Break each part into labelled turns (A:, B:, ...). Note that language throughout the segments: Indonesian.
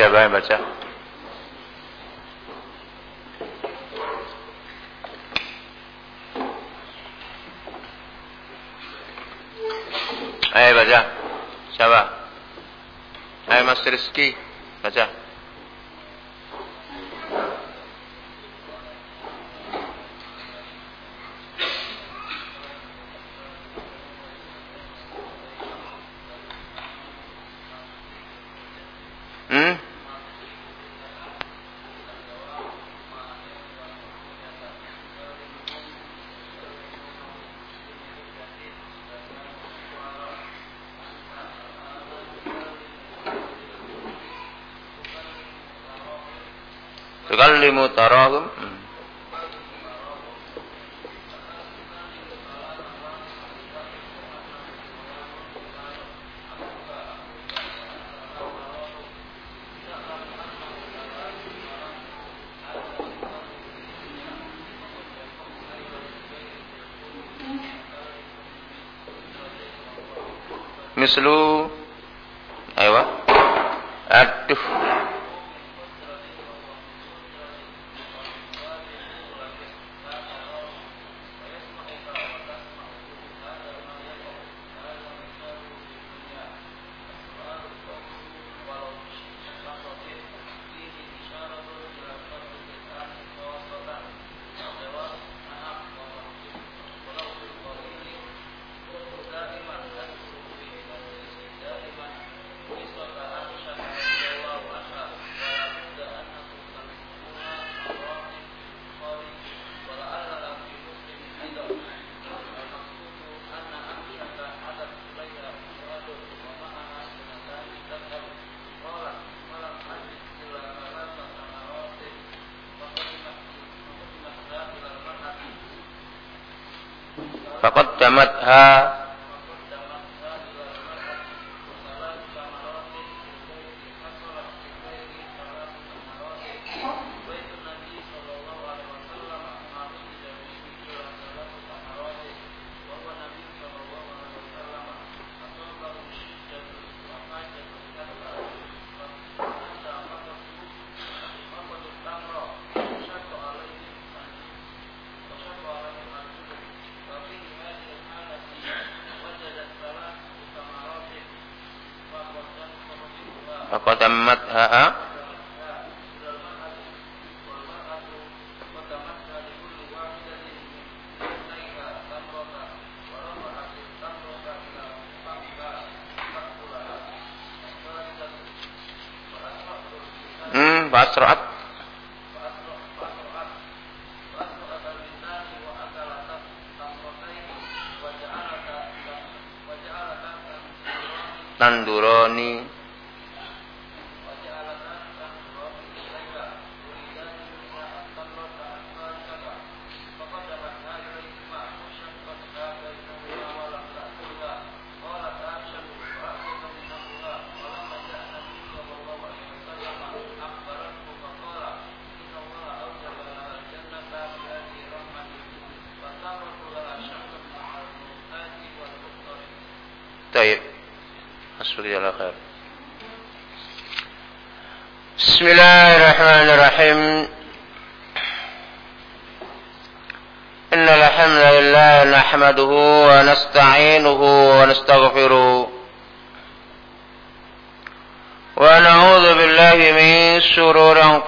A: Siapa yang baca? Ayo baca. Siapa? Ayo Mas Rizky, baca. Tukallimu tarahum mislu taqaddamatha asra'at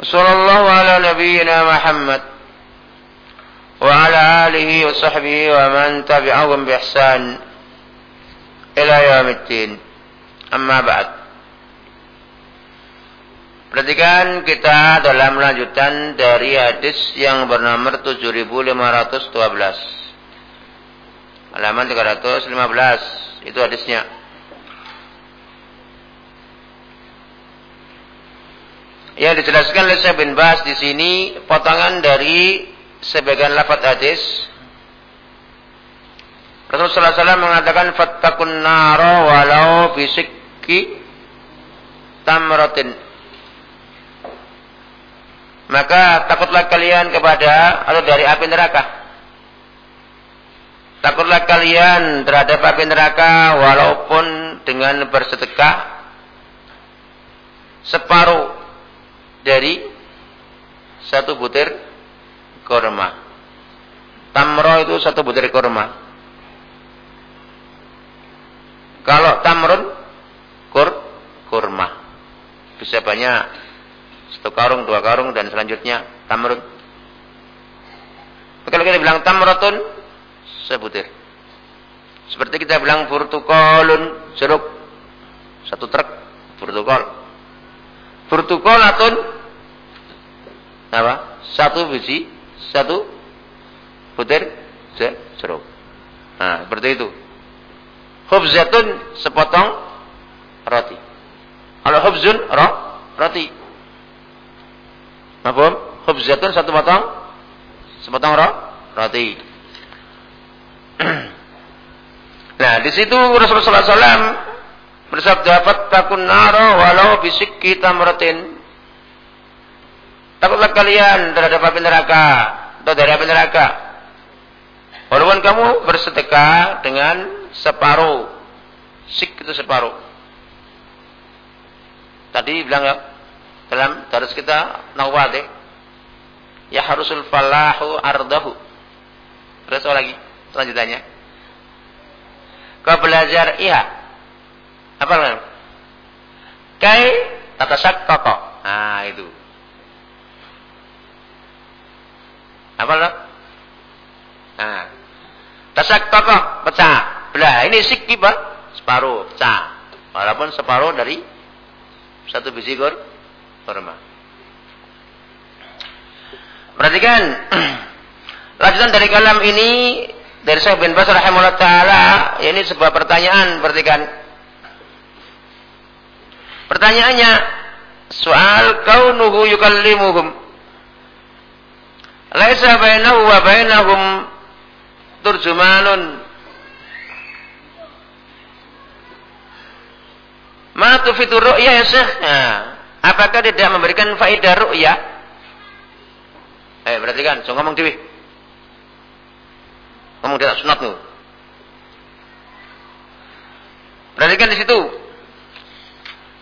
A: وصلى الله على نبينا محمد وعلى آله وصحبه ومن تبعهم بإحسان إلى يوم الدين أما بعد Perhatikan kita dalam lanjutan dari hadis yang bernomor 7512. Halaman 315. Itu hadisnya. Yang dijelaskan oleh Syekh bin Bas di sini potongan dari sebagian lafaz hadis. Rasulullah SAW mengatakan fattakun naro walau bisikki tamratin. Maka takutlah kalian kepada atau dari api neraka. Takutlah kalian terhadap api neraka walaupun dengan bersedekah separuh dari satu butir korma. Tamro itu satu butir korma. Kalau tamrun kur kurma. Bisa banyak satu karung, dua karung dan selanjutnya tamrun. Kalau kita bilang tamrotun sebutir. Seperti kita bilang furtukolun jeruk satu truk furtukol. Furtukolatun apa? Satu biji, satu butir jeruk. Nah, seperti itu. Khubzatun sepotong roti. Kalau khubzun ro, roti. Apa? Khubzatun satu potong sepotong ro, roti. nah, di situ Rasulullah SAW bersabda fattakun naro walau bisikki tamratin takutlah kalian terhadap api neraka atau dari api neraka walaupun kamu bersedekah dengan separuh sik itu separuh tadi bilang ya dalam terus kita nawade ya harusul falahu ardahu terus lagi selanjutnya kau belajar iya apa namanya? Kai tatasak toko. Nah, itu. Apa lo? Nah. Tasak toko pecah. Belah, ini sikit Pak. Separuh pecah. Walaupun separuh dari satu biji kurma. Perhatikan lanjutan dari kalam ini dari Syekh bin Bas rahimahullah taala ini sebuah pertanyaan perhatikan Pertanyaannya, soal kaunuhu yukallimuhum. Laisa bainahu wa bainahum turjumanun. Ma tufitu ru'ya ya Syekh? Nah, apakah tidak memberikan faedah ru'ya? Eh, berarti kan, so ngomong dewi. Ngomong tidak nu. Perhatikan di situ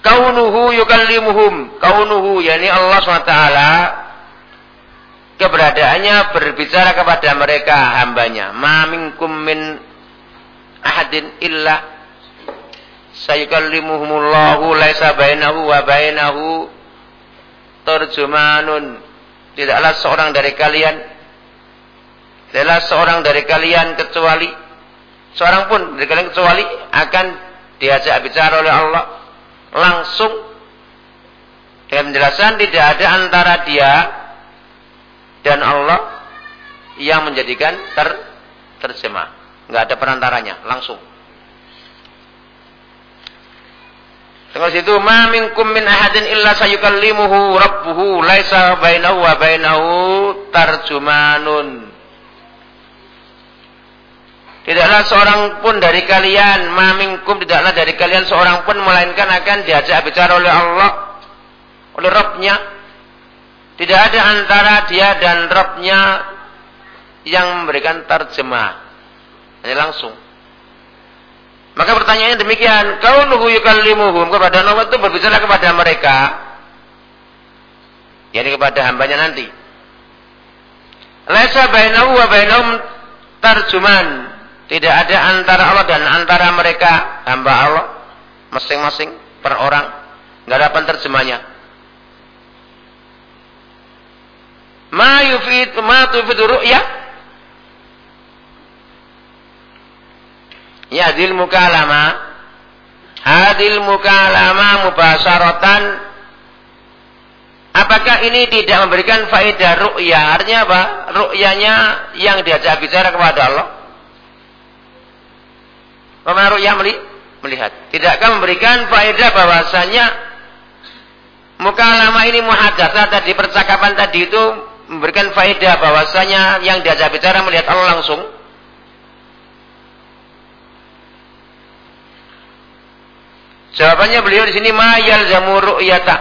A: kaunuhu yukallimuhum kaunuhu yakni Allah SWT keberadaannya berbicara kepada mereka hambanya. Ma minkum min ahadin illa sayukallimuhumullahu laisa bainahu wa bainahu terjumanun tidaklah seorang dari kalian tidaklah seorang dari kalian kecuali seorang pun dari kalian kecuali akan diajak bicara oleh Allah langsung. Dengan penjelasan tidak ada antara dia dan Allah yang menjadikan ter terjemah. Enggak ada perantaranya, langsung. Tengok situ, "Ma minkum min ahadin illa sayukallimuhu rabbuhu laisa bainahu wa bainahu tarjumanun." Tidaklah seorang pun dari kalian, mamingkum tidaklah dari kalian seorang pun melainkan akan diajak bicara oleh Allah, oleh Rabbnya. Tidak ada antara dia dan Rabbnya yang memberikan terjemah. Hanya langsung. Maka pertanyaannya demikian, kau nuhu yukallimuhum kepada Allah itu berbicara kepada mereka. Yani kepada hambanya nanti. Laisa bainahu wa bainahum tarjuman tidak ada antara Allah dan antara mereka hamba Allah masing-masing per orang. Enggak ada penterjemahnya. Ma yufid ma tufid ru'ya Ya hadil mukalama hadil mukalama mubasaratan Apakah ini tidak memberikan faedah ru'ya? Artinya apa? Ru'yanya yang diajak bicara kepada Allah Pemaruh yang melihat. Tidakkah memberikan faedah bahwasanya lama ini muhadatsah tadi percakapan tadi itu memberikan faedah bahwasanya yang diajak bicara melihat Allah langsung. Jawabannya beliau di sini mayal jamur ru'yata.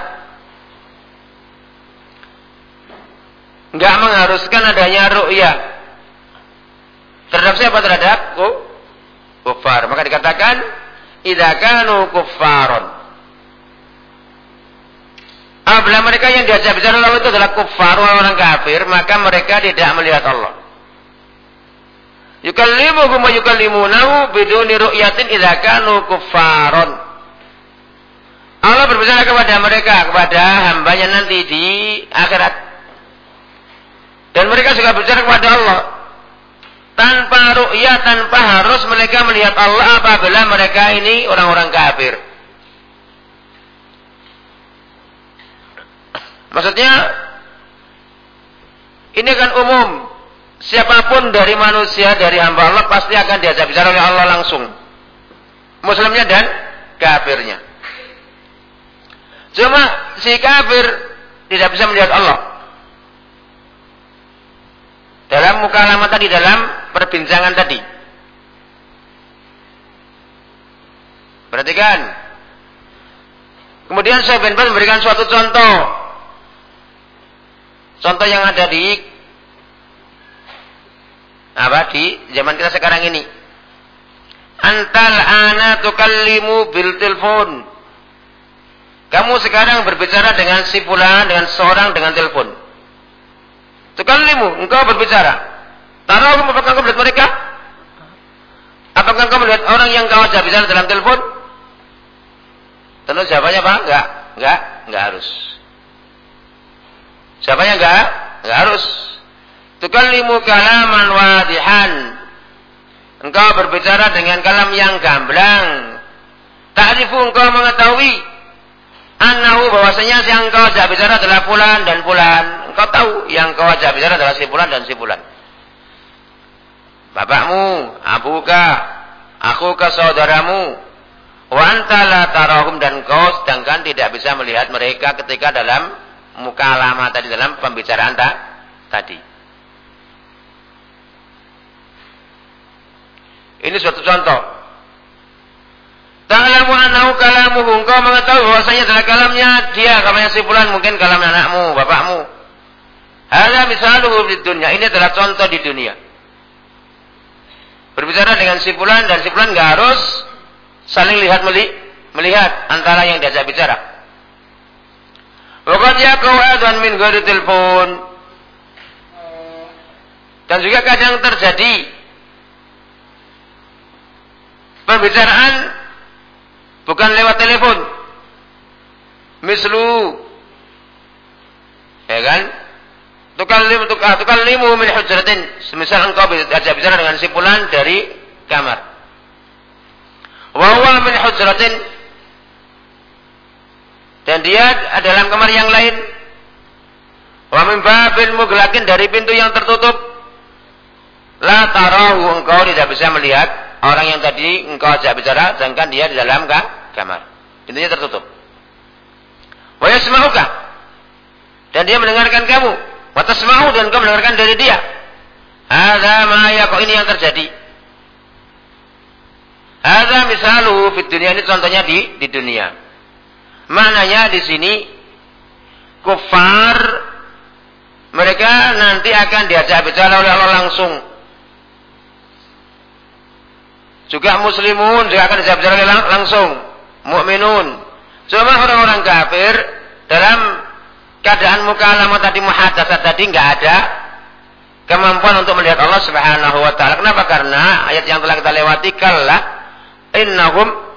A: Enggak mengharuskan adanya ru'ya. Terhadap siapa terhadap kufar. Maka dikatakan idza kanu kuffaron Apabila mereka yang diajak bicara Allah itu adalah kufar orang kafir, maka mereka tidak melihat Allah. Yukallimuhum wa yukallimunahu biduni ru'yatin idza kanu kuffaron. Allah berbicara kepada mereka, kepada hambanya nanti di akhirat. Dan mereka juga berbicara kepada Allah. Tanpa ru'yah, tanpa harus mereka melihat Allah apabila mereka ini orang-orang kafir. Maksudnya ini kan umum. Siapa pun dari manusia, dari hamba Allah pasti akan diajak bicara oleh Allah langsung. Muslimnya dan kafirnya. Cuma si kafir tidak bisa melihat Allah. Dalam muka lama tadi, dalam perbincangan tadi. Perhatikan. Kemudian saya bin memberikan suatu contoh Contoh yang ada di apa di zaman kita sekarang ini. Antal ana tukallimu bil telepon. Kamu sekarang berbicara dengan si fulan, dengan seorang dengan telepon. Tukallimu, engkau berbicara. Taruh apakah kamu melihat mereka? Apakah kamu melihat orang yang kau ajak bicara dalam telepon? Tentu jawabannya apa? Enggak, enggak, enggak harus. Siapanya enggak? Enggak harus. Tukallimu kalaman wadihan. Engkau berbicara dengan kalam yang gamblang. Ta'rifu engkau mengetahui annahu bahwasanya yang engkau ajak bicara adalah fulan dan fulan. Engkau tahu yang engkau ajak bicara adalah si fulan dan si fulan. Bapakmu, abuka, aku ke saudaramu, wa anta la tarahum dan kau sedangkan tidak bisa melihat mereka ketika dalam muka lama tadi dalam pembicaraan tak, tadi. Ini suatu contoh. Ta'lamu annahu kalamuhu. Engkau mengetahui bahwasanya adalah kalamnya dia, kalamnya si fulan, mungkin kalamnya anakmu, bapakmu. Ada misaluhu di dunia. Ini adalah contoh di dunia. Berbicara dengan si fulan dan si enggak harus saling lihat melihat antara yang diajak bicara. Waqad yaqau dan min ghairi telepon. Dan juga kadang terjadi pembicaraan bukan lewat telepon. Mislu ya kan? Tukallim tukallimu min hujratin. Semisal engkau bisa bicara dengan simpulan dari kamar. Wa huwa min hujratin dan dia dalam kamar yang lain. Wa min babil mughlaqin dari pintu yang tertutup. La tarahu engkau tidak bisa melihat orang yang tadi engkau ajak bicara sedangkan dia di dalam kamar. Pintunya tertutup. Wa yasma'uka. Dan dia mendengarkan kamu. Wa tasma'u dan engkau mendengarkan dari dia. Ada ma kok ini yang terjadi. Ada misalu fit dunia ini contohnya di di dunia. Maknanya di sini kufar mereka nanti akan diajak bicara oleh Allah langsung. Juga muslimun juga akan diajak bicara langsung. Mukminun. Cuma orang-orang kafir dalam keadaan muka lama tadi muhadatsah tadi nggak ada kemampuan untuk melihat Allah Subhanahu wa taala. Kenapa? Karena ayat yang telah kita lewati kalla innahum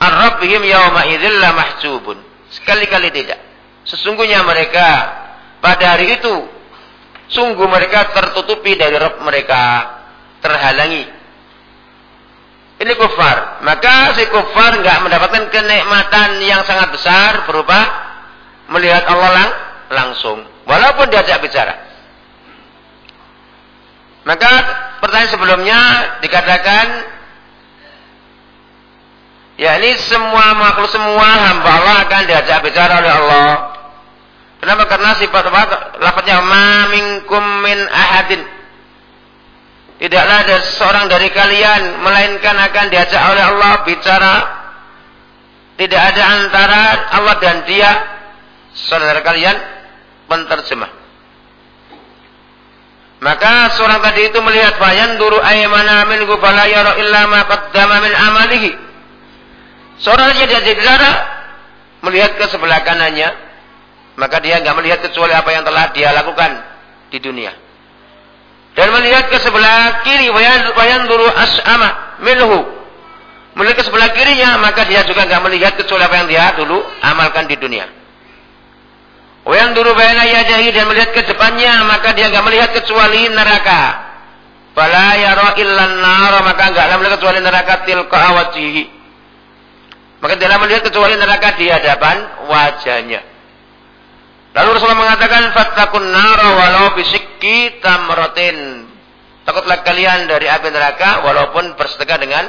A: Ar-Rabbihim yawma idzil la mahjubun. Sekali-kali tidak. Sesungguhnya mereka pada hari itu sungguh mereka tertutupi dari Rabb mereka, terhalangi. Ini kufar. Maka si kufar enggak mendapatkan kenikmatan yang sangat besar berupa melihat Allah lang langsung, walaupun diajak bicara. Maka pertanyaan sebelumnya dikatakan Ya ini semua makhluk semua hamba Allah akan diajak bicara oleh Allah. Kenapa? Karena sifat apa? Lafaznya ma minkum min ahadin. Tidaklah ada seorang dari kalian melainkan akan diajak oleh Allah bicara. Tidak ada antara Allah dan dia saudara kalian penterjemah. Maka seorang tadi itu melihat bayan duru aymana minhu fala yara illa ma qaddama min amalihi. Seorang dia dia bicara melihat ke sebelah kanannya, maka dia nggak melihat kecuali apa yang telah dia lakukan di dunia. Dan melihat ke sebelah kiri, bayan dulu as'ama minhu. Melihat ke sebelah kirinya, maka dia juga nggak melihat kecuali apa yang dia dulu amalkan di dunia. Wayan dulu bayana yajahi dan melihat ke depannya, maka dia nggak melihat kecuali neraka. Bala yara illan nar, maka nggak melihat kecuali neraka tilka awajihi. Maka tidak melihat kecuali neraka di hadapan wajahnya. Lalu Rasulullah mengatakan fattakun nara walau bisikki tamratin. Takutlah kalian dari api neraka walaupun bersedekah dengan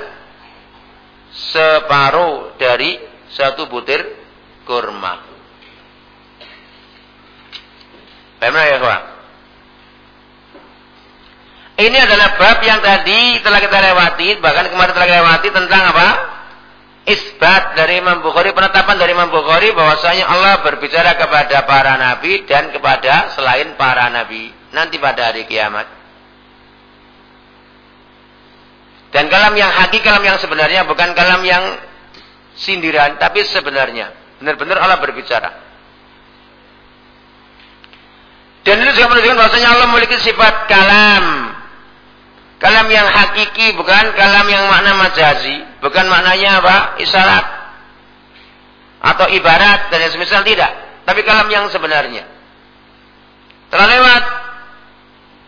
A: separuh dari satu butir kurma. Bagaimana ya kawan? Ini adalah bab yang tadi telah kita lewati, bahkan kemarin telah kita lewati tentang apa? Isbat dari Imam Bukhari, penetapan dari Imam Bukhari bahwasanya Allah berbicara kepada para nabi dan kepada selain para nabi nanti pada hari kiamat. Dan kalam yang hakiki, kalam yang sebenarnya bukan kalam yang sindiran, tapi sebenarnya benar-benar Allah berbicara. Dan ini juga menunjukkan bahwasanya Allah memiliki sifat kalam, Kalam yang hakiki bukan kalam yang makna majazi, bukan maknanya apa? Isyarat atau ibarat dan yang semisal tidak, tapi kalam yang sebenarnya. Telah lewat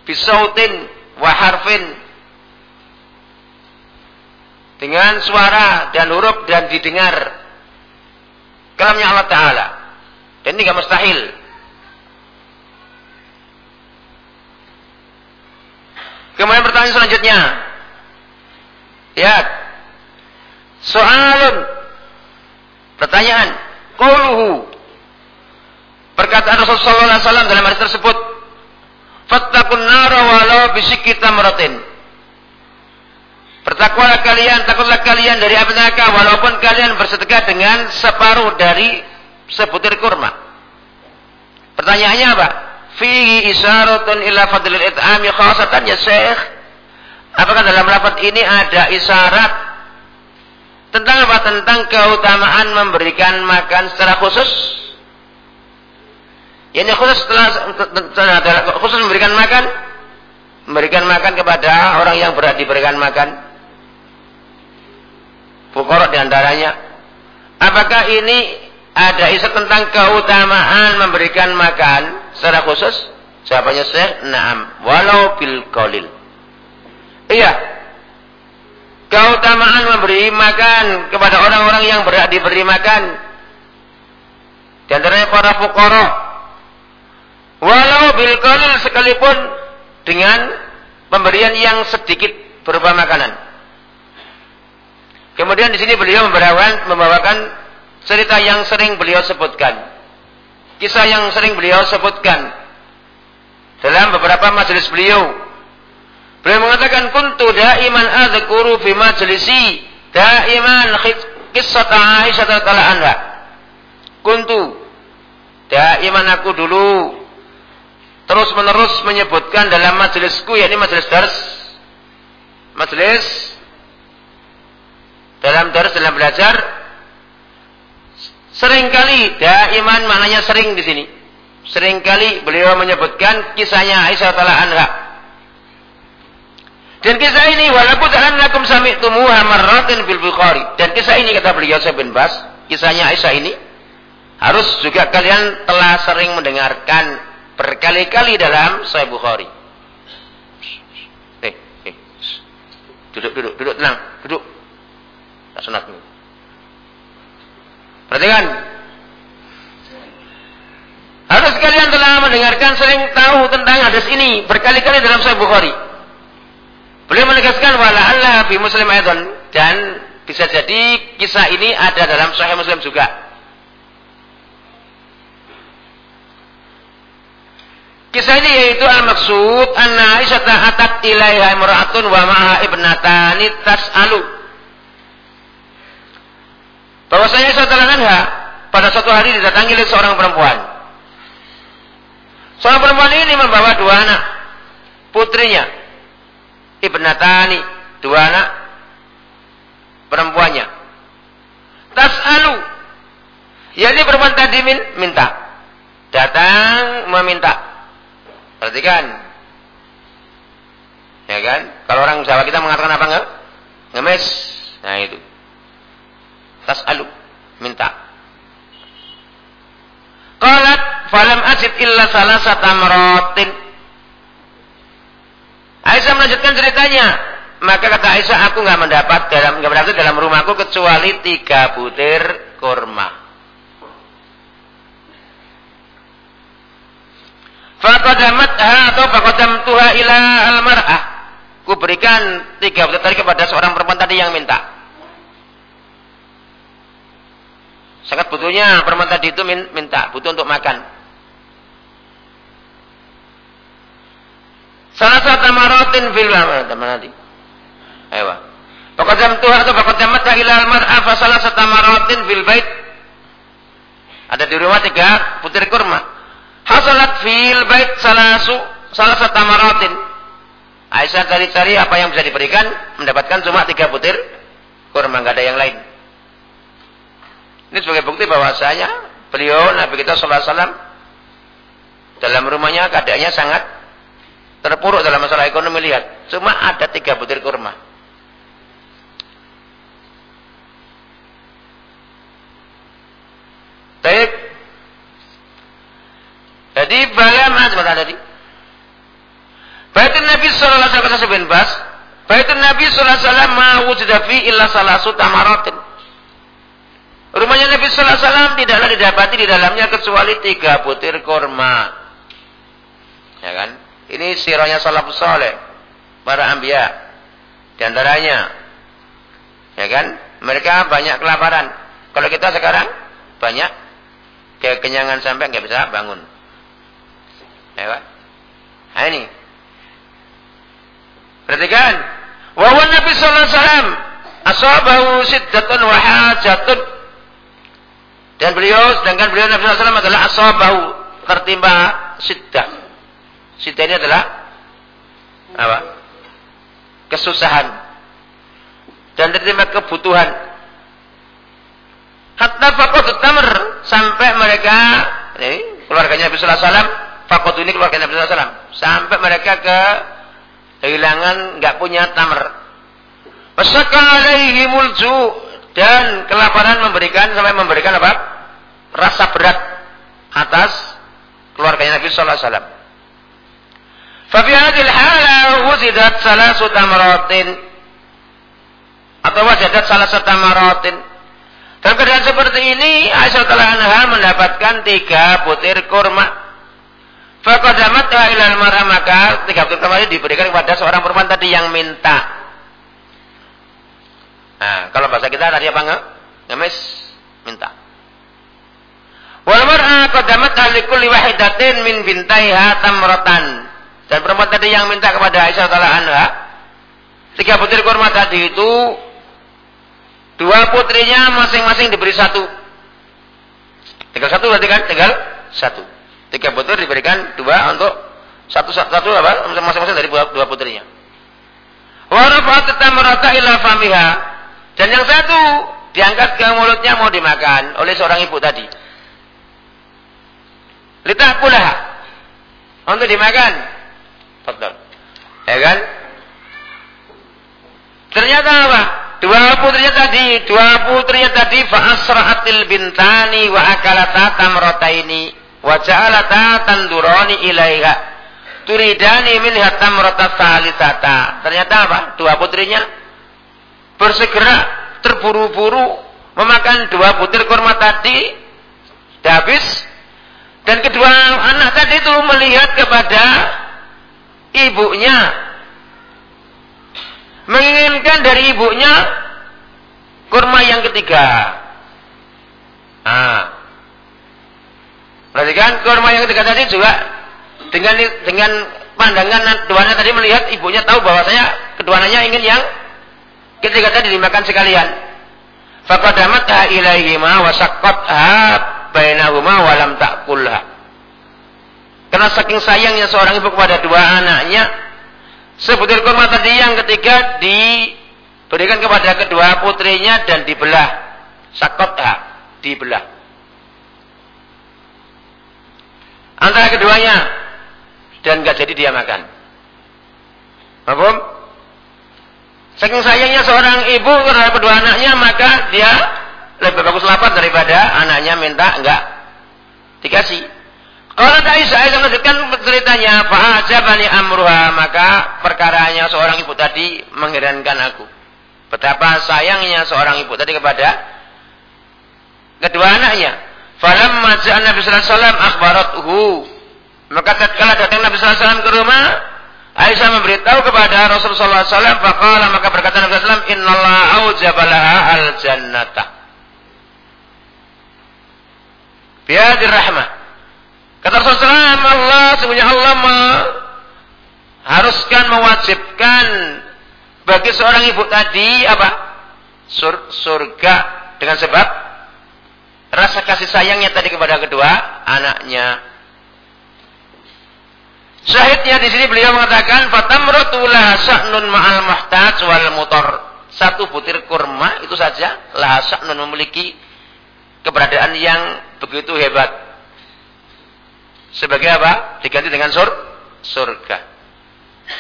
A: bisautin wa harfin dengan suara dan huruf dan didengar kalamnya Allah Ta'ala dan ini gak mustahil Kemudian pertanyaan selanjutnya. Lihat. Soalun. Pertanyaan. Quluhu. Perkataan Rasulullah SAW dalam hadis tersebut. Fattakun nara walau bisikki tamratin. Bertakwalah kalian, takutlah kalian dari api neraka walaupun kalian bersedekah dengan separuh dari sebutir kurma. Pertanyaannya apa? fihi isyaratun ila fadlil it'ami khasatan ya Syekh. Apakah dalam lafaz ini ada isyarat tentang apa? Tentang keutamaan memberikan makan secara khusus? Ini khusus setelah khusus memberikan makan, memberikan makan kepada orang yang berat diberikan makan. Fukorok di antaranya. Apakah ini ada isu tentang keutamaan memberikan makan secara khusus? Jawabannya Syekh, na'am. Walau bil qalil. Iya. Keutamaan memberi makan kepada orang-orang yang berhak diberi makan. Di antaranya para fukara. Walau bil qalil sekalipun dengan pemberian yang sedikit berupa makanan. Kemudian di sini beliau membawakan, membawakan cerita yang sering beliau sebutkan. Kisah yang sering beliau sebutkan dalam beberapa majelis beliau. Beliau mengatakan kuntu daiman adzkuru fi majlisi daiman kisah Aisyah radhiyallahu anha. Kuntu daiman aku dulu terus menerus menyebutkan dalam majelisku yakni majelis dars majelis dalam dars dalam belajar Seringkali daiman maknanya sering di sini. Seringkali beliau menyebutkan kisahnya Aisyah taala anha. Dan kisah ini walaupun annakum sami'tumuha marratin fil Bukhari. Dan kisah ini kata beliau saya bin Bas, kisahnya Aisyah ini harus juga kalian telah sering mendengarkan berkali-kali dalam Sahih Bukhari. Eh, eh. Duduk, duduk, duduk tenang, duduk. Tak sunat. Perhatikan. Harus kalian telah mendengarkan sering tahu tentang hadis ini berkali-kali dalam Sahih Bukhari. Beliau menegaskan wala Allah bi Muslim aidan dan bisa jadi kisah ini ada dalam Sahih Muslim juga. Kisah ini yaitu al-maksud anna Aisyah atat ilaiha imra'atun wa ma'a ibnatani tas'alu. Bahwasanya Aisyah anha pada suatu hari didatangi oleh seorang perempuan. Seorang perempuan ini membawa dua anak putrinya. Ibnatani, dua anak perempuannya. Tas'alu. Yani perempuan tadi minta. Datang meminta Perhatikan. Ya kan? Kalau orang Jawa kita mengatakan apa enggak? Ngemes. Nah itu. Tas alu. Minta. Qalat falam ajid illa salah satamratin. Aisyah melanjutkan ceritanya. Maka kata Aisyah, aku nggak mendapat dalam nggak mendapat dalam rumahku kecuali tiga butir kurma. Faqadamatha atau faqadamtuha ila al-mar'ah. Ku berikan tiga butir tadi kepada seorang perempuan tadi yang minta. Sangat butuhnya perempuan tadi itu minta, butuh untuk makan. Salah satu maratin fil teman tadi. Ayo. Faqadamtuha atau faqadamatha ila al-mar'ah fa salah satu maratin fil bait. Ada di rumah tiga butir kurma. Hasalat fil bait salah satu maratin. Aisyah cari-cari apa yang bisa diberikan, mendapatkan cuma tiga butir kurma, nggak ada yang lain. Ini sebagai bukti bahwasanya beliau Nabi kita Sallallahu Alaihi Wasallam dalam rumahnya keadaannya sangat terpuruk dalam masalah ekonomi lihat, cuma ada tiga butir kurma. Baik, jadi bagaimana sebentar tadi? Baitul Nabi sallallahu alaihi wasallam bin Bas, Baitul Nabi sallallahu alaihi wasallam ma wujida fi illa salasu tamaratin. Rumahnya Nabi sallallahu alaihi wasallam tidaklah didapati di dalamnya kecuali tiga butir kurma. Ya kan? Ini sirahnya salafus saleh, para anbiya. Di antaranya ya kan? Mereka banyak kelaparan. Kalau kita sekarang banyak kekenyangan sampai nggak bisa bangun. Ya kan? Nah ini. Perhatikan. Wawan Nabi sallallahu alaihi wasallam asabahu siddatun wa hajatun. Dan beliau sedangkan beliau Nabi sallallahu alaihi wasallam adalah asabahu tertimpa siddah. Siddah ini adalah apa? Kesusahan dan tertimpa kebutuhan. Hatta faqad tamr sampai mereka ini keluarganya Nabi sallallahu alaihi wasallam Fakot ini keluarga Nabi SAW. Sampai mereka ke kehilangan nggak punya tamar. Masaka alaihimul dan kelaparan memberikan sampai memberikan apa? Rasa berat atas keluarga Nabi sallallahu alaihi wasallam. Fa fi hadhihi hala wuzidat salasu tamaratin atau wajadat salah satu tamaratin. Dalam keadaan seperti ini Aisyah anha mendapatkan tiga butir kurma Fakadamat ilal marah maka tiga butir kembali diberikan kepada seorang perempuan tadi yang minta. Nah, kalau bahasa kita tadi apa enggak? Ngemis minta. Wal mar'a qadamat ahli kulli wahidatin min bintaiha tamratan. Dan perempuan tadi yang minta kepada Aisyah radhiyallahu anha tiga butir kurma tadi itu dua putrinya masing-masing diberi satu. Tinggal satu berarti kan? Tinggal satu. Tiga butir diberikan dua untuk satu satu apa masing-masing dari dua, putrinya. Warafat merata ila famiha dan yang satu diangkat ke mulutnya mau dimakan oleh seorang ibu tadi. pula untuk dimakan. Betul. Ya kan? Ternyata apa? Dua putrinya tadi, dua putrinya tadi fa'asra'atil bintani wa akalata tamrataini wa ja'alata tandurani ilaiha turidani minha tamrata salisata ternyata apa dua putrinya bersegera terburu-buru memakan dua butir kurma tadi habis dan kedua anak tadi itu melihat kepada ibunya menginginkan dari ibunya kurma yang ketiga ah Perhatikan kurma yang ketiga tadi juga dengan dengan pandangan keduanya tadi melihat ibunya tahu bahwa saya keduanya ingin yang ketika tadi dimakan sekalian. Faqadamatha ilaihima wa saqqatha bainahuma wa lam ta'kulha. Karena saking sayangnya seorang ibu kepada dua anaknya, sebutir kurma tadi yang ketiga diberikan kepada kedua putrinya dan dibelah. Sakotha, dibelah. Antara keduanya dan nggak jadi dia makan. Paham? Saking sayangnya seorang ibu terhadap kedua anaknya, maka dia lebih bagus lapar daripada anaknya minta enggak dikasih. Kalau Aisyah, Aisyah melanjutkan ceritanya, bani amruha, maka perkaranya seorang ibu tadi mengherankan aku. Betapa sayangnya seorang ibu tadi kepada kedua anaknya. Falam maja'an Nabi sallallahu alaihi wasallam akhbarathu. Maka tatkala datang Nabi sallallahu alaihi wasallam ke rumah, Aisyah memberitahu kepada Rasulullah SAW, faqala maka berkata Nabi SAW, Innallaha aujabalaha al-jannata. Biadir rahmah. Kata Rasulullah Allah sebenarnya Allah haruskan mewajibkan bagi seorang ibu tadi apa? Sur, surga dengan sebab rasa kasih sayangnya tadi kepada kedua anaknya. Syahidnya di sini beliau mengatakan fatamratu la sa'nun ma'al muhtaj wal mutor. Satu butir kurma itu saja la sa'nun memiliki keberadaan yang begitu hebat sebagai apa? Diganti dengan sur surga.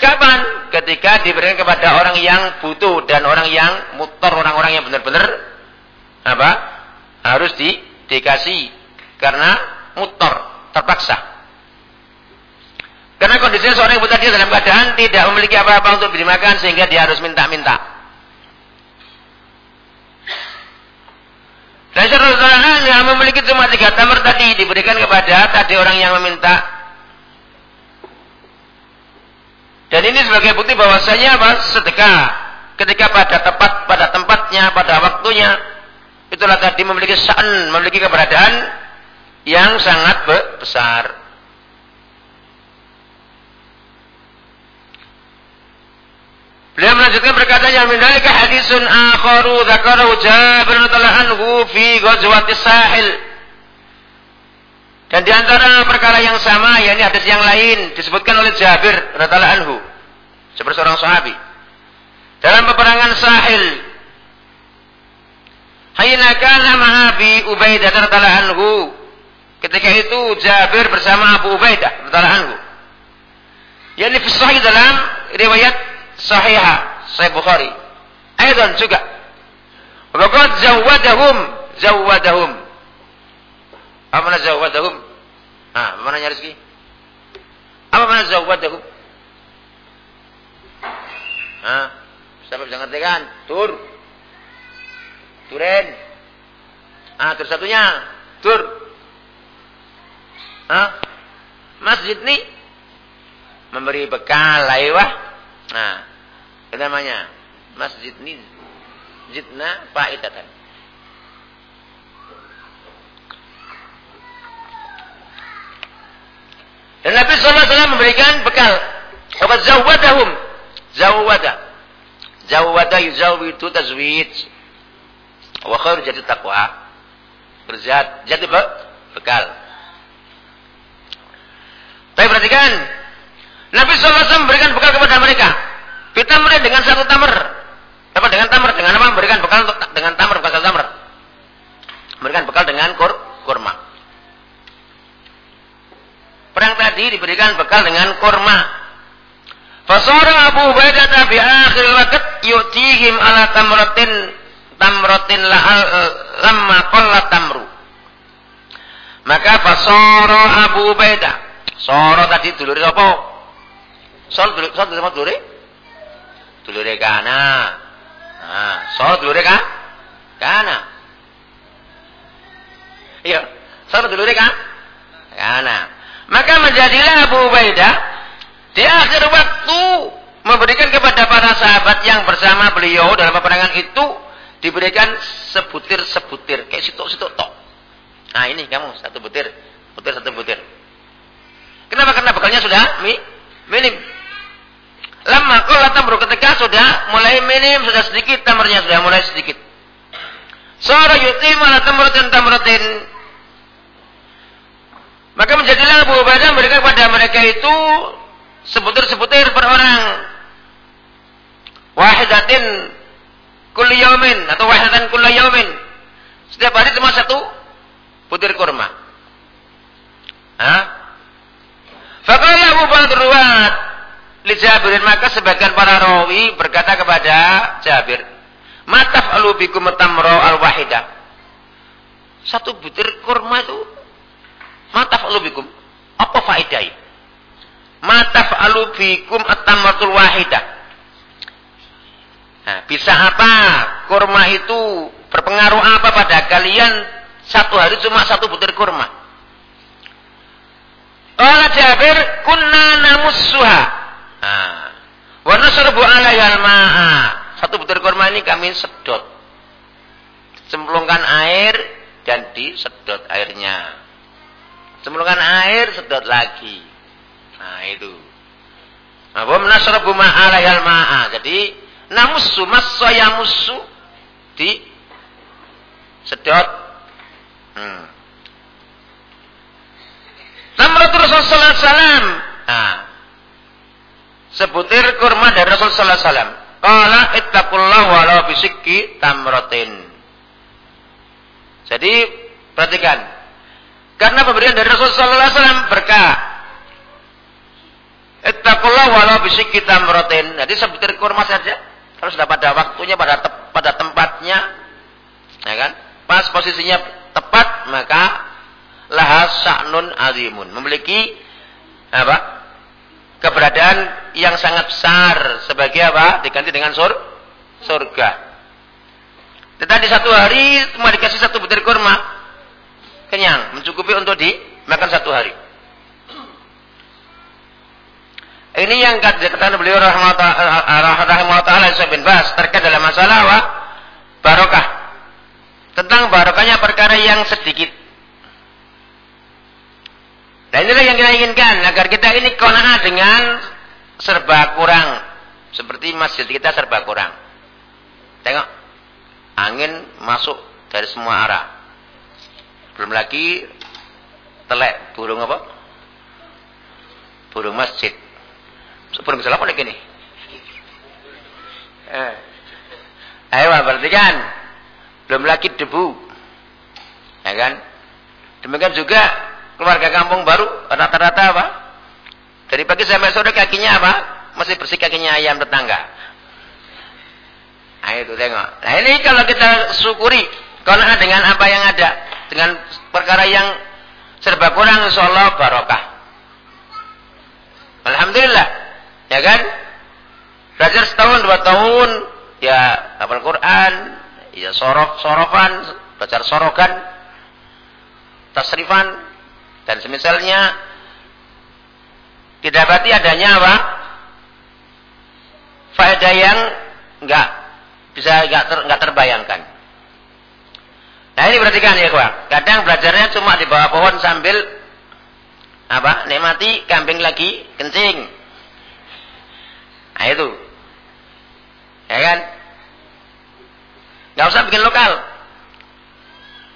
A: Kapan? Ketika diberikan kepada orang yang butuh dan orang yang mutor, orang-orang yang benar-benar apa? Harus di, dikasih karena mutor, terpaksa. Karena kondisinya seorang ibu tadi dalam keadaan tidak memiliki apa-apa untuk diberi makan sehingga dia harus minta-minta. Dan saudara yang memiliki cuma tiga tamar tadi diberikan kepada tadi orang yang meminta. Dan ini sebagai bukti bahwasanya apa? Sedekah ketika pada tepat pada tempatnya pada waktunya itulah tadi memiliki sa'an, memiliki keberadaan yang sangat besar. Beliau melanjutkan berkatanya min dalika hadisun akharu dzakarahu Jabir radhiyallahu anhu fi ghazwatis Sahil. Dan di antara perkara yang sama yakni hadis yang lain disebutkan oleh Jabir radhiyallahu anhu seperti seorang sahabi. Dalam peperangan Sahil Hayna kana ma'a bi Ubaidah radhiyallahu anhu. Ketika itu Jabir bersama Abu Ubaidah radhiyallahu anhu. Yani fi dalam riwayat sahihah Sahih Bukhari. Aidan juga. Waqad zawadahum zawadahum. Apa mana zawadahum? Ah, mana nyaris ki? Apa mana zawadahum? Ah, siapa bisa ngerti kan? Tur. Turen. Ah, tur satunya. Tur. Ah, masjid nih memberi bekal lewah. Nah, itu namanya masjid ini jidna faidatan. Dan Nabi SAW memberikan bekal. Apa zawadahum. Zawada. Zawada yuzawidu tazwid. Wa khair jadi taqwa. Berjat. Jadi bekal. Tapi perhatikan. Nabi SAW memberikan bekal kepada mereka. Bitamrin dengan satu tamar. Apa dengan tamar? Dengan apa? Berikan bekal untuk dengan tamar bukan satu tamar. Bekal dengan kur, kurma. Perang tadi diberikan bekal dengan kurma. Fasara Abu Ubaidah bi akhir waqt yu'tihim ala tamratin tamratin la'al lamma qalla tamru. Maka fasara Abu Ubaidah. Soro tadi dulure apa? Sol dulure, sol dulure, dulure kana. Nah, so dulure kan? Kana. Iya, so dulure kan? Kana. Maka menjadilah Abu Ubaidah di akhir waktu memberikan kepada para sahabat yang bersama beliau dalam peperangan itu diberikan sebutir-sebutir kayak situ-situ tok. Nah ini kamu satu butir, butir satu butir. Kenapa? Karena bekalnya sudah mi, minim. Lama kalau tamru ketika sudah mulai minim, sudah sedikit, tamarnya sudah mulai sedikit. Sora yutim ala tamratin tamratin. Maka menjadilah Abu Ubaidah memberikan kepada mereka itu sebutir-sebutir per orang. Wahidatin kulli yaumin atau wahidatan kulli yaumin. Setiap hari cuma satu butir kurma. Hah? Faqala Abu Ruwat li Jabir maka sebagian para rawi berkata kepada Jabir, "Mataf alubikum tamro al-wahida." Satu butir kurma itu mataf alubikum. Apa faedahnya? Mataf alubikum at-tamratul wahidah. Nah, bisa apa? Kurma itu berpengaruh apa pada kalian satu hari cuma satu butir kurma? Allah Jabir kunna namussuha. Wa nasrubu alaiha ma'a. Satu butir kurma ini kami sedot. Cemplungkan air dan disedot airnya. Cemplungkan air, sedot lagi. Nah, itu. Wa nasrubu ma'alaiha ma'a. Jadi namusu massa yamussu di sedot hmm. Namratul Rasulullah SAW nah, sebutir kurma dari Rasulullah SAW Kala ittaqullah walau bisikki tamratin. Jadi perhatikan. Karena pemberian dari Rasulullah SAW berkah. Ittaqullah walau bisikki tamratin. Jadi sebutir kurma saja harus dapat pada waktunya pada te pada tempatnya. Ya kan? Pas posisinya tepat maka lahas sa'nun azimun. Memiliki apa keberadaan yang sangat besar sebagai apa diganti dengan sur surga tetapi satu hari cuma dikasih satu butir kurma kenyang mencukupi untuk dimakan satu hari ini yang dikatakan beliau rahimahullah taala bin Bas terkait dalam masalah apa? Barokah. Tentang barokahnya perkara yang sedikit. Dan inilah yang kita inginkan agar kita ini kona'ah dengan serba kurang. Seperti masjid kita serba kurang. Tengok. Angin masuk dari semua arah. Belum lagi telek burung apa? Burung masjid. Sebelum bisa lapor lagi nih. Eh. Ayo berarti kan belum lagi debu. Ya kan? Demikian juga keluarga kampung baru rata-rata apa? Dari pagi sampai sore kakinya apa? Masih bersih kakinya ayam tetangga. Nah itu tengok. Nah ini kalau kita syukuri karena dengan apa yang ada, dengan perkara yang serba kurang, insya Allah barokah. Alhamdulillah. Ya kan? Belajar setahun, dua tahun, ya hafal Quran, ya sorof, sorofan, belajar sorokan, tasrifan, dan semisalnya didapati adanya apa? Faedah yang enggak bisa enggak, ter, enggak terbayangkan. Nah ini perhatikan ya kuah. Kadang belajarnya cuma di bawah pohon sambil apa? Nikmati kambing lagi kencing. Nah itu. Ya kan? Gak usah bikin lokal.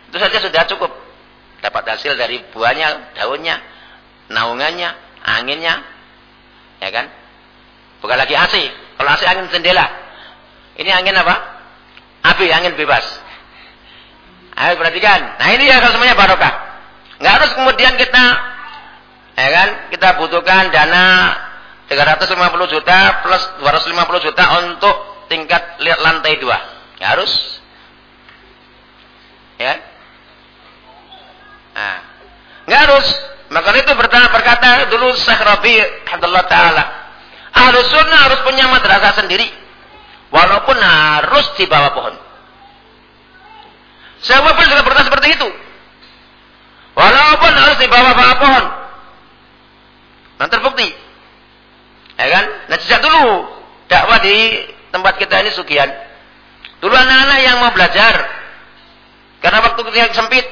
A: Itu saja sudah cukup. Dapat hasil dari buahnya, daunnya, naungannya, anginnya. Ya kan? Bukan lagi AC. Kalau AC angin jendela. Ini angin apa? Api, angin bebas. Ayo perhatikan. Nah ini ya kalau semuanya barokah. Nggak harus kemudian kita, ya kan? Kita butuhkan dana 350 juta plus 250 juta untuk tingkat lantai dua. Ya harus. Ya. Nah. Nggak harus. Maka itu bertanya berkata dulu Syekh Rabi Alhamdulillah Ta'ala. Ahlu sunnah harus punya madrasah sendiri. Walaupun harus di bawah pohon. Semua pun juga berkata seperti itu. Walaupun harus di bawah, bawah pohon. Nah terbukti Ya kan? Nah sejak dulu dakwah di tempat kita ini sugihan. Dulu anak-anak yang mau belajar. Karena waktu yang sempit.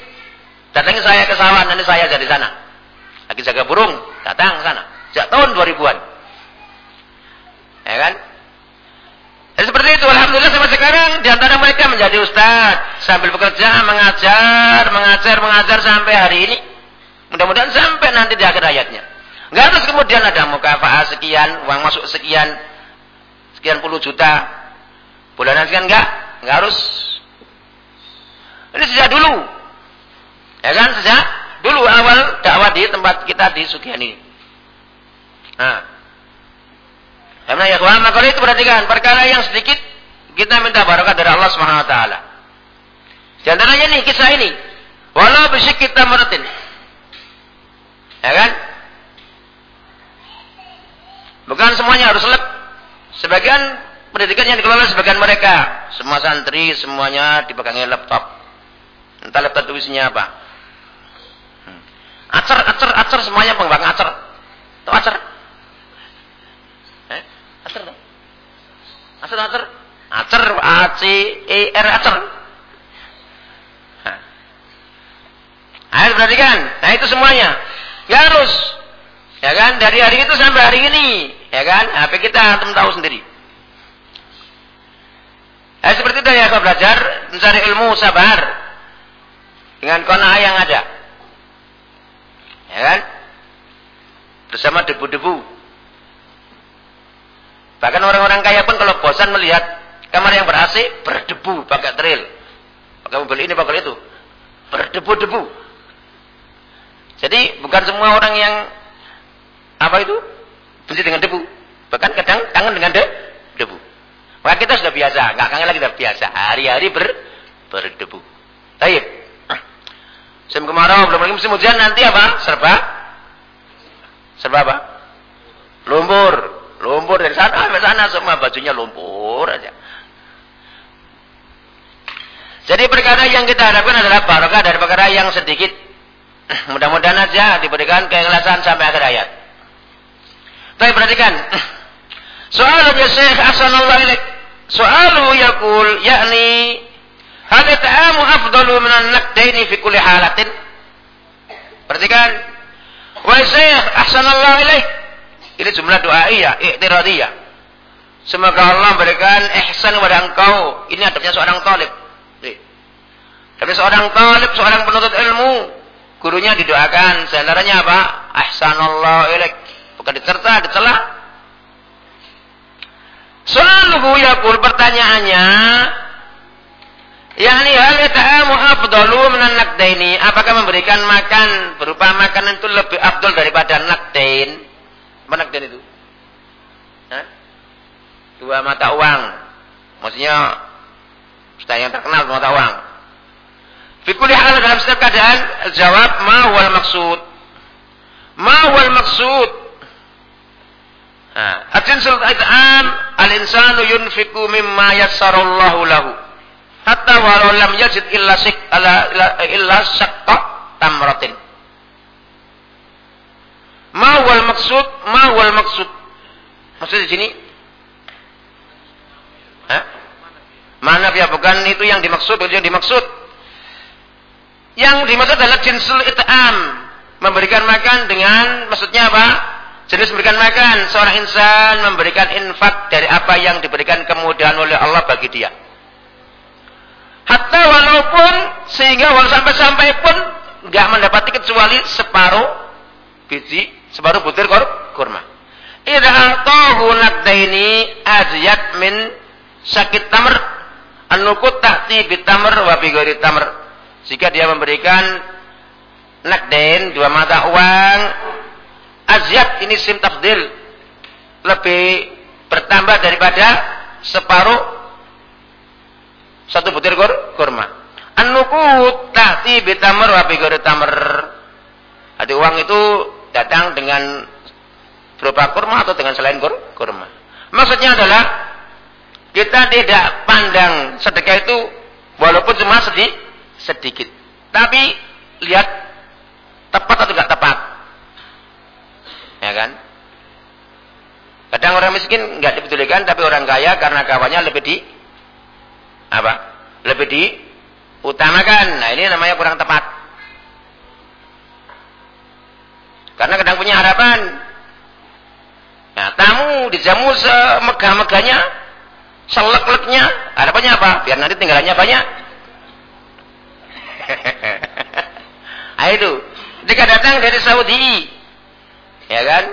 A: Datangnya saya ke sawah, nanti saya jadi sana. Lagi jaga burung. Datang sana. Sejak tahun 2000-an. Ya kan? Ya, seperti itu. Alhamdulillah sampai sekarang di antara mereka menjadi ustaz. Sambil bekerja, mengajar, mengajar, mengajar sampai hari ini. Mudah-mudahan sampai nanti di akhir hayatnya. Enggak harus kemudian ada mukafah sekian, uang masuk sekian, sekian puluh juta. Bulanan sekian enggak. Enggak harus. Ini sejak dulu. Ya kan? Sejak dulu awal dakwah di tempat kita di Sugian ini. Nah, karena ya kawan, maka itu perhatikan perkara yang sedikit kita minta barokah dari Allah Subhanahu wa taala. Di nih kisah ini. Walau bisik kita meretin. Ya kan? Bukan semuanya harus lep. Sebagian pendidikan yang dikelola sebagian mereka. Semua santri semuanya dipegangi laptop. Entah laptop itu apa. Acer, acer, acer semuanya pengembangan acer. Itu acer. Acer dong. Acer acer. Acer A C E R acer. Ayo perhatikan. Nah itu semuanya. Ya harus. Ya kan? Dari hari itu sampai hari ini. Ya kan? HP kita antum tahu sendiri. Ya, seperti itu ya kau belajar mencari ilmu sabar dengan kona yang ada. Ya kan? Bersama debu-debu. Bahkan orang-orang kaya pun kalau bosan melihat kamar yang ber AC, berdebu pakai drill. Pakai mobil ini, pakai itu. Berdebu-debu. Jadi bukan semua orang yang apa itu benci dengan debu. Bahkan kadang kangen dengan de, debu. Maka kita sudah biasa, nggak kangen lagi sudah biasa. Hari-hari ber, berdebu. Baik. Musim kemarau, belum lagi musim hujan nanti apa? Serba? Serba apa? Lumpur. Lumpur dari sana sampai sana semua bajunya lumpur aja. Jadi perkara yang kita harapkan adalah barokah dari perkara yang sedikit. Mudah-mudahan aja diberikan keikhlasan sampai akhir ayat. Tapi perhatikan. Soal Syekh Hasanullah ilaik. Soalu yakul yakni hal ta'amu afdalu min an-naqdaini fi kulli halatin. Perhatikan. Wa Syekh Hasanullah ilaik. Ini jumlah doa iya, iktiradiyah. Semoga Allah berikan ihsan kepada engkau. Ini adabnya seorang talib. Tapi seorang talib, seorang penuntut ilmu. Gurunya didoakan. Seantaranya apa? Ahsanallah ilaik. Bukan dicerta, dicela. Selalu yakul pertanyaannya. Yani hal ta'amu afdalu minan nakdaini. Apakah memberikan makan berupa makanan itu lebih afdal daripada nakdain? Menakdan itu? Hah? Dua mata uang. Maksudnya sudah yang terkenal mata uang. Fikuli hal dalam setiap keadaan jawab ma wal maksud. Ma wal maksud. Hajin it'am al-insanu yunfiku mimma yassarallahu lahu. Hatta walau lam yajid illa sik illa, illa syaqqa tamratin. Mawal maksud, mawal maksud. Maksud di sini? Mana ya bukan itu yang dimaksud, itu yang dimaksud. Yang dimaksud adalah jinsul it'am. Memberikan makan dengan maksudnya apa? Jenis memberikan makan. Seorang insan memberikan infak dari apa yang diberikan kemudahan oleh Allah bagi dia. Hatta walaupun sehingga walau sampai-sampai pun nggak mendapati kecuali separuh biji separuh butir kur kurma. Idza atahu nakdaini aziyat min sakit tamr an-nukut ta'ti bitamr wa bi tamr. Jika dia memberikan nakdain dua mata uang aziyat ini sim tafdil lebih bertambah daripada separuh satu butir kur kurma. An-nukut ta'ti bitamr wa bi tamr. Hati uang itu datang dengan berupa kurma atau dengan selain kur kurma. Maksudnya adalah kita tidak pandang sedekah itu walaupun cuma sedikit, sedikit. Tapi lihat tepat atau tidak tepat. Ya kan? Kadang orang miskin nggak dipedulikan, tapi orang kaya karena kawannya lebih di apa? Lebih di utamakan. Nah ini namanya kurang tepat. Karena kadang punya harapan. Nah, tamu dijamu semegah-megahnya, selek-leknya, harapannya apa? Biar nanti tinggalannya banyak. nah, itu. Ketika datang dari Saudi, ya kan?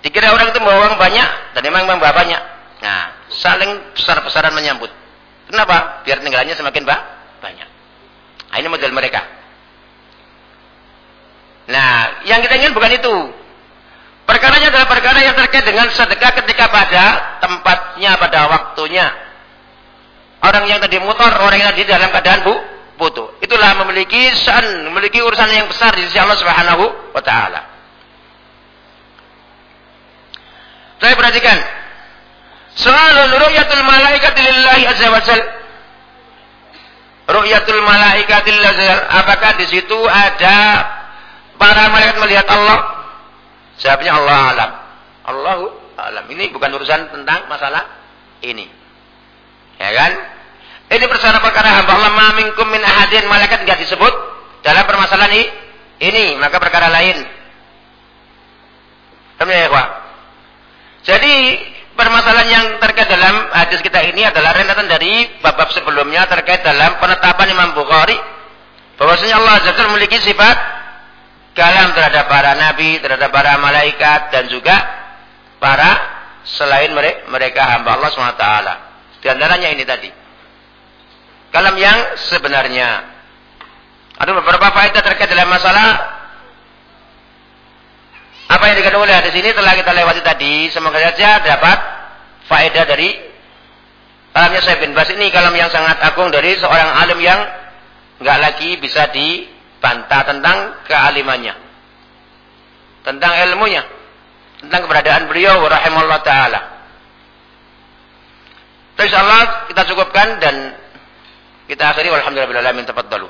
A: Dikira orang itu membawa uang banyak, dan memang membawa banyak. Nah, saling besar-besaran menyambut. Kenapa? Biar tinggalannya semakin banyak. Nah, ini model mereka. Nah, yang kita ingin bukan itu. Perkaranya adalah perkara yang terkait dengan sedekah ketika pada tempatnya, pada waktunya. Orang yang tadi motor, orang yang tadi dalam keadaan bu, butuh. Itulah memiliki san, memiliki urusan yang besar di sisi Allah Subhanahu wa taala. Saya perhatikan. Soal ru'yatul malaikati lillahi azza wa jalla ru'yatul malaikatil apakah di situ ada para malaikat melihat Allah? Jawabnya Allah alam. Allahu alam. Ini bukan urusan tentang masalah ini. Ya kan? Ini persoalan perkara hamba Allah. Ma minkum min ahadin. Malaikat tidak disebut dalam permasalahan ini ini. Maka perkara lain. Ya, jadi permasalahan yang terkait dalam hadis kita ini adalah rentetan dari bab-bab sebelumnya terkait dalam penetapan Imam Bukhari bahwasanya Allah Azza memiliki sifat kalam terhadap para nabi, terhadap para malaikat dan juga para selain mereka hamba Allah SWT. Di antaranya ini tadi. Kalam yang sebenarnya. Ada beberapa faedah terkait dalam masalah apa yang dikatakan oleh hadis ini telah kita lewati tadi. Semoga saja dapat faedah dari kalamnya saya bin Bas ini kalam yang sangat agung dari seorang alim yang nggak lagi bisa dibantah tentang kealimannya. Tentang ilmunya. Tentang keberadaan beliau rahimahullah taala. Terus Allah kita cukupkan dan kita akhiri walhamdulillah alamin tafaddalu.